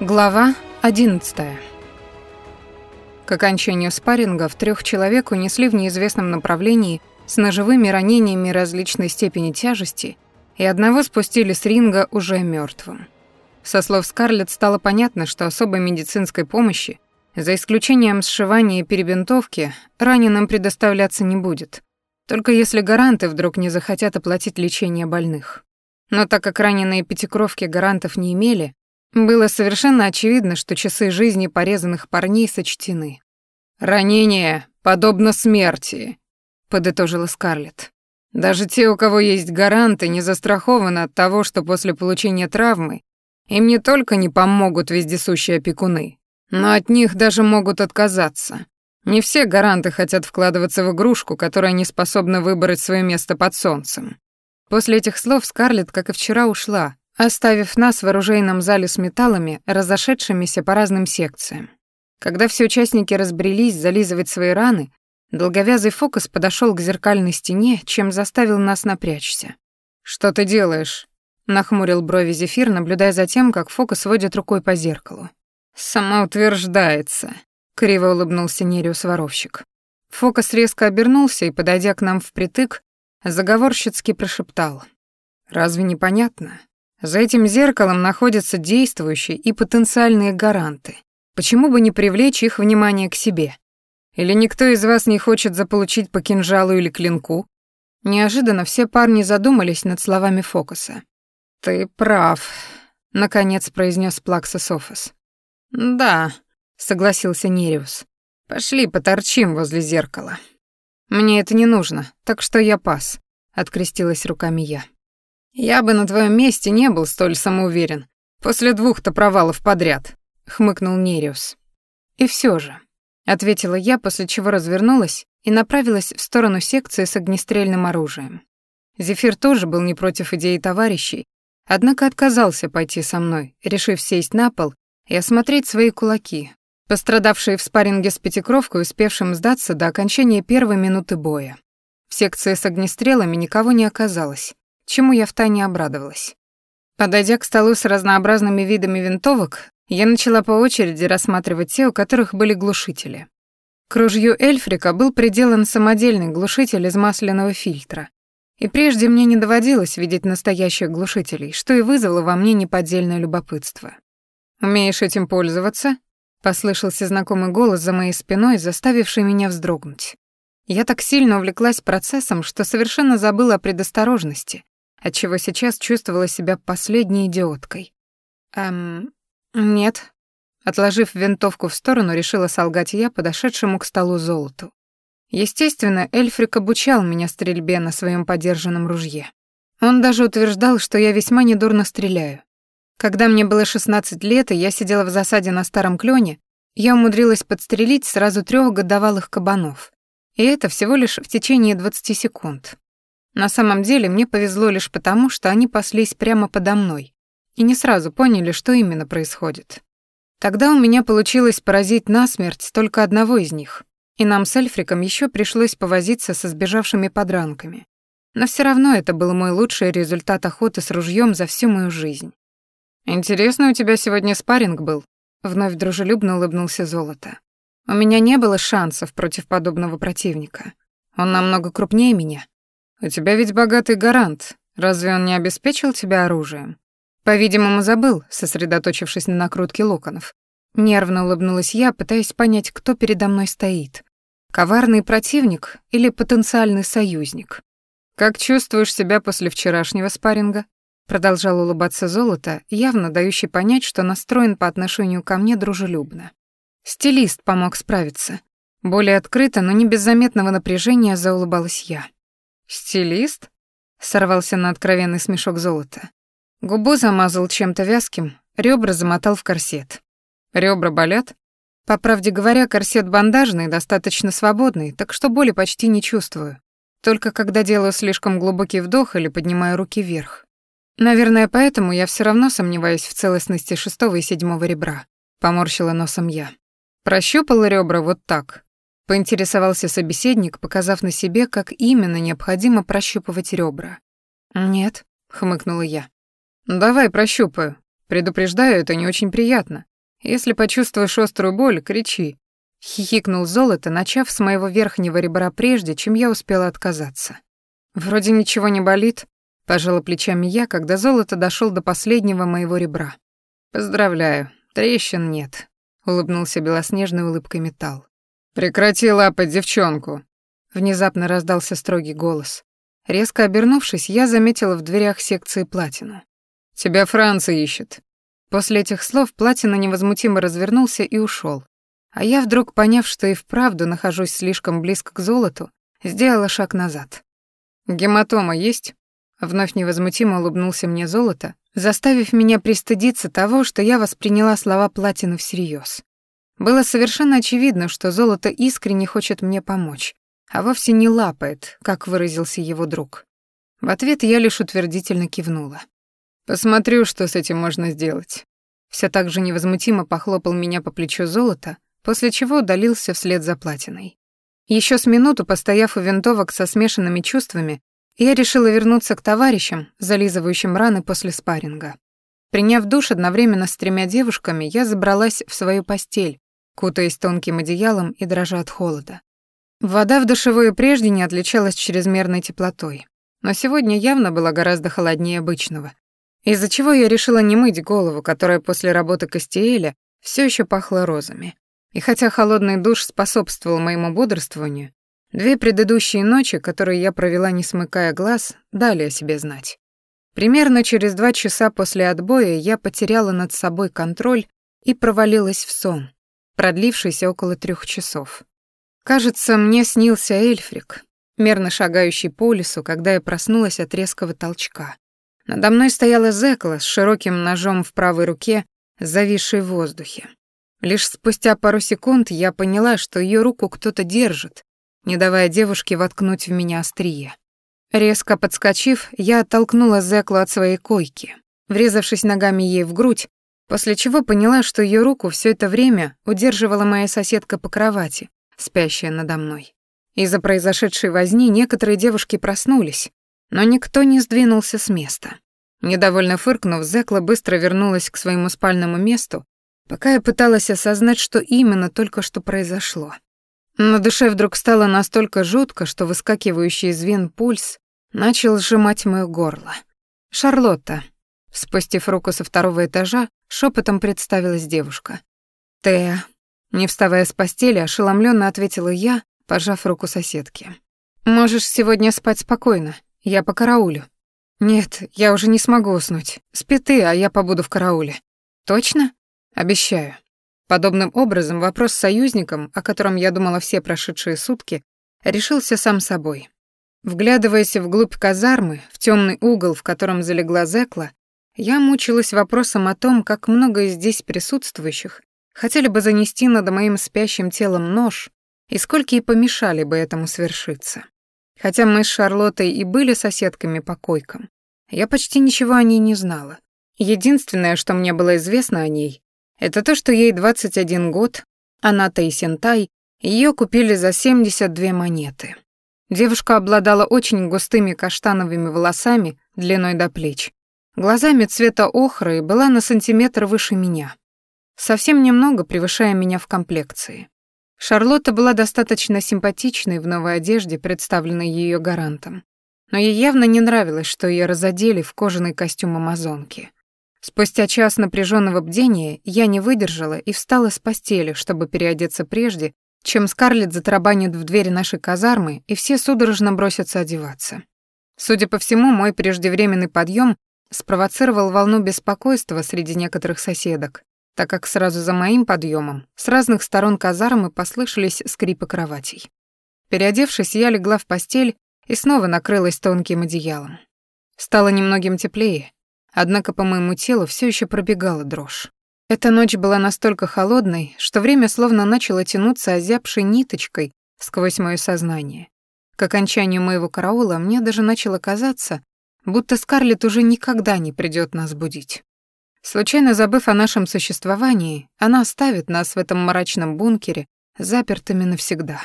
Глава 11. К окончанию спарринга в трех человек унесли в неизвестном направлении с ножевыми ранениями различной степени тяжести, и одного спустили с ринга уже мертвым. Со слов Скарлетт стало понятно, что особой медицинской помощи, за исключением сшивания и перебинтовки, раненым предоставляться не будет, только если гаранты вдруг не захотят оплатить лечение больных. Но так как раненые пятикровки гарантов не имели, было совершенно очевидно, что часы жизни порезанных парней сочтены. «Ранение подобно смерти», — подытожила Скарлетт. «Даже те, у кого есть гаранты, не застрахованы от того, что после получения травмы им не только не помогут вездесущие опекуны, но от них даже могут отказаться. Не все гаранты хотят вкладываться в игрушку, которая не способна выбрать свое место под солнцем». После этих слов Скарлетт, как и вчера, ушла, оставив нас в оружейном зале с металлами, разошедшимися по разным секциям. Когда все участники разбрелись зализывать свои раны, долговязый фокус подошел к зеркальной стене, чем заставил нас напрячься. «Что ты делаешь?» — нахмурил брови Зефир, наблюдая за тем, как фокус водит рукой по зеркалу. «Самоутверждается», — криво улыбнулся Нериус-воровщик. Фокус резко обернулся и, подойдя к нам впритык, заговорщицки прошептал. «Разве не понятно? За этим зеркалом находятся действующие и потенциальные гаранты. Почему бы не привлечь их внимание к себе? Или никто из вас не хочет заполучить по кинжалу или клинку? Неожиданно все парни задумались над словами Фокуса. «Ты прав», — наконец произнес Плакса Софос. «Да», — согласился Нериус. «Пошли поторчим возле зеркала». «Мне это не нужно, так что я пас», — открестилась руками я. «Я бы на твоем месте не был столь самоуверен. После двух-то провалов подряд», — хмыкнул Нериус. «И все же», — ответила я, после чего развернулась и направилась в сторону секции с огнестрельным оружием. Зефир тоже был не против идеи товарищей, однако отказался пойти со мной, решив сесть на пол и осмотреть свои кулаки, пострадавшие в спарринге с пятикровкой, успевшим сдаться до окончания первой минуты боя. В секции с огнестрелами никого не оказалось, чему я втайне обрадовалась. Подойдя к столу с разнообразными видами винтовок, я начала по очереди рассматривать те, у которых были глушители. К ружью Эльфрика был приделан самодельный глушитель из масляного фильтра. И прежде мне не доводилось видеть настоящих глушителей, что и вызвало во мне неподдельное любопытство. «Умеешь этим пользоваться?» — послышался знакомый голос за моей спиной, заставивший меня вздрогнуть. Я так сильно увлеклась процессом, что совершенно забыла о предосторожности, отчего сейчас чувствовала себя последней идиоткой. Эм, нет. Отложив винтовку в сторону, решила солгать я подошедшему к столу золоту. Естественно, Эльфрик обучал меня стрельбе на своем подержанном ружье. Он даже утверждал, что я весьма недурно стреляю. Когда мне было 16 лет, и я сидела в засаде на старом клёне, я умудрилась подстрелить сразу трёх годовалых кабанов. И это всего лишь в течение 20 секунд. На самом деле мне повезло лишь потому, что они паслись прямо подо мной и не сразу поняли, что именно происходит. Тогда у меня получилось поразить насмерть только одного из них, и нам с Эльфриком еще пришлось повозиться со сбежавшими подранками. Но все равно это был мой лучший результат охоты с ружьем за всю мою жизнь. «Интересно, у тебя сегодня спарринг был?» Вновь дружелюбно улыбнулся Золото. «У меня не было шансов против подобного противника. Он намного крупнее меня, «У тебя ведь богатый гарант. Разве он не обеспечил тебя оружием?» По-видимому, забыл, сосредоточившись на накрутке локонов. Нервно улыбнулась я, пытаясь понять, кто передо мной стоит. Коварный противник или потенциальный союзник? «Как чувствуешь себя после вчерашнего спарринга?» Продолжал улыбаться Золото, явно дающий понять, что настроен по отношению ко мне дружелюбно. Стилист помог справиться. Более открыто, но не без заметного напряжения заулыбалась я. «Стилист?» — сорвался на откровенный смешок золота. Губу замазал чем-то вязким, ребра замотал в корсет. Ребра болят? По правде говоря, корсет бандажный, достаточно свободный, так что боли почти не чувствую. Только когда делаю слишком глубокий вдох или поднимаю руки вверх. Наверное, поэтому я все равно сомневаюсь в целостности шестого и седьмого ребра. Поморщила носом я. Прощупал ребра вот так, Поинтересовался собеседник, показав на себе, как именно необходимо прощупывать ребра. «Нет», — хмыкнула я. «Давай прощупаю», Предупреждаю, это не очень приятно. Если почувствуешь острую боль, кричи. Хихикнул золото, начав с моего верхнего ребра прежде, чем я успела отказаться. Вроде ничего не болит, пожала плечами я, когда золото дошел до последнего моего ребра. Поздравляю, трещин нет, улыбнулся белоснежной улыбкой металл. Прекрати лапать девчонку, внезапно раздался строгий голос. Резко обернувшись, я заметила в дверях секции платину. Тебя Франция ищет. После этих слов Платина невозмутимо развернулся и ушел. А я вдруг, поняв, что и вправду нахожусь слишком близко к золоту, сделала шаг назад. «Гематома есть?» Вновь невозмутимо улыбнулся мне золото, заставив меня пристыдиться того, что я восприняла слова Платина всерьез. Было совершенно очевидно, что золото искренне хочет мне помочь, а вовсе не лапает, как выразился его друг. В ответ я лишь утвердительно кивнула. Посмотрю, что с этим можно сделать. Все так же невозмутимо похлопал меня по плечу золото, после чего удалился вслед за платиной. Еще с минуту, постояв у винтовок со смешанными чувствами, я решила вернуться к товарищам, зализывающим раны после спарринга. Приняв душ одновременно с тремя девушками, я забралась в свою постель, кутаясь тонким одеялом и дрожа от холода. Вода в душевой прежде не отличалась чрезмерной теплотой, но сегодня явно была гораздо холоднее обычного, из-за чего я решила не мыть голову, которая после работы Костеэля все еще пахла розами. И хотя холодный душ способствовал моему бодрствованию, две предыдущие ночи, которые я провела не смыкая глаз, дали о себе знать. Примерно через два часа после отбоя я потеряла над собой контроль и провалилась в сон, продлившийся около трех часов. Кажется, мне снился Эльфрик, мерно шагающий по лесу, когда я проснулась от резкого толчка. Надо мной стояла Зекла с широким ножом в правой руке, зависшей в воздухе. Лишь спустя пару секунд я поняла, что ее руку кто-то держит, не давая девушке воткнуть в меня острие. Резко подскочив, я оттолкнула Зеклу от своей койки, врезавшись ногами ей в грудь, после чего поняла, что ее руку все это время удерживала моя соседка по кровати, спящая надо мной. Из-за произошедшей возни некоторые девушки проснулись, но никто не сдвинулся с места. Недовольно фыркнув, Зекла быстро вернулась к своему спальному месту, пока я пыталась осознать, что именно только что произошло. На душе вдруг стало настолько жутко, что выскакивающий из вен пульс начал сжимать моё горло. «Шарлотта», спустив руку со второго этажа, шепотом представилась девушка. «Теа», не вставая с постели, ошеломленно ответила я, пожав руку соседки. «Можешь сегодня спать спокойно. Я по караулю. Нет, я уже не смогу уснуть. Спи ты, а я побуду в карауле. Точно? Обещаю. Подобным образом вопрос с союзником, о котором я думала все прошедшие сутки, решился сам собой. Вглядываясь вглубь казармы, в темный угол, в котором залегла Зекла, я мучилась вопросом о том, как много здесь присутствующих хотели бы занести над моим спящим телом нож, и сколько и помешали бы этому свершиться. Хотя мы с Шарлоттой и были соседками по койкам, я почти ничего о ней не знала. Единственное, что мне было известно о ней, это то, что ей 21 год, она Тайсентай, ее купили за 72 монеты. Девушка обладала очень густыми каштановыми волосами длиной до плеч, глазами цвета охры и была на сантиметр выше меня, совсем немного превышая меня в комплекции. Шарлотта была достаточно симпатичной в новой одежде, представленной ее гарантом. Но ей явно не нравилось, что ее разодели в кожаный костюм амазонки. Спустя час напряженного бдения я не выдержала и встала с постели, чтобы переодеться прежде, чем Скарлетт затарабанит в двери нашей казармы, и все судорожно бросятся одеваться. Судя по всему, мой преждевременный подъем спровоцировал волну беспокойства среди некоторых соседок, так как сразу за моим подъемом с разных сторон казармы послышались скрипы кроватей. Переодевшись, я легла в постель и снова накрылась тонким одеялом. Стало немногим теплее, однако по моему телу все еще пробегала дрожь. Эта ночь была настолько холодной, что время словно начало тянуться озябшей ниточкой сквозь мое сознание. К окончанию моего караула мне даже начало казаться, будто Скарлетт уже никогда не придет нас будить. Случайно забыв о нашем существовании, она оставит нас в этом мрачном бункере, запертыми навсегда.